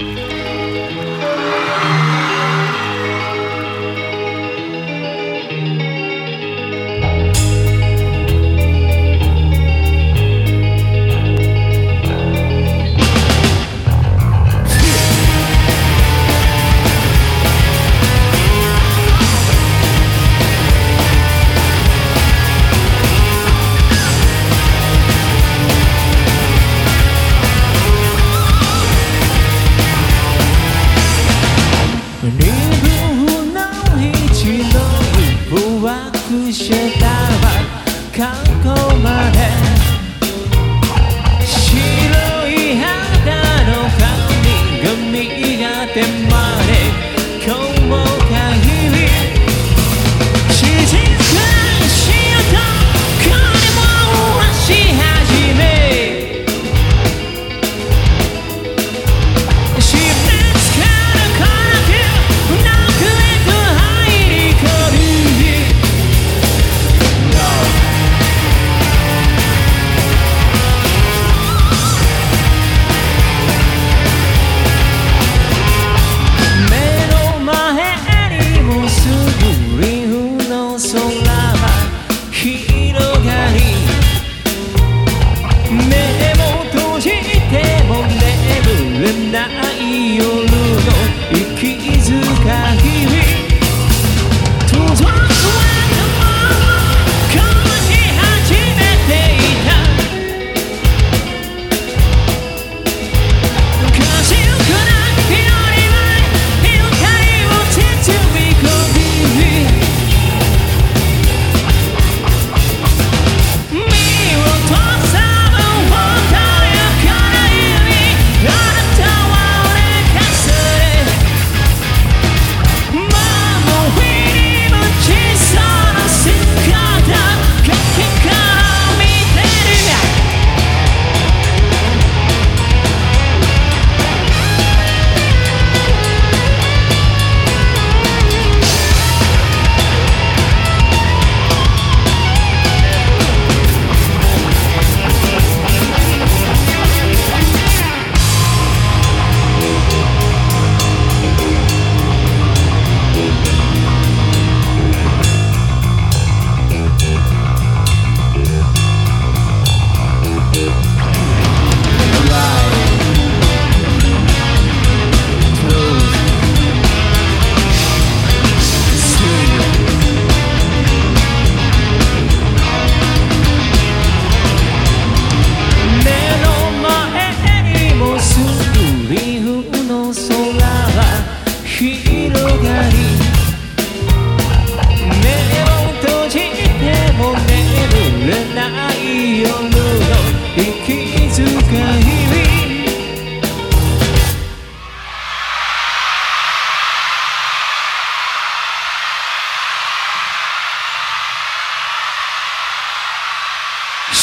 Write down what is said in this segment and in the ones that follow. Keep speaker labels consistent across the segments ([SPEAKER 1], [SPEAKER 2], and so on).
[SPEAKER 1] Bye.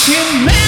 [SPEAKER 1] You make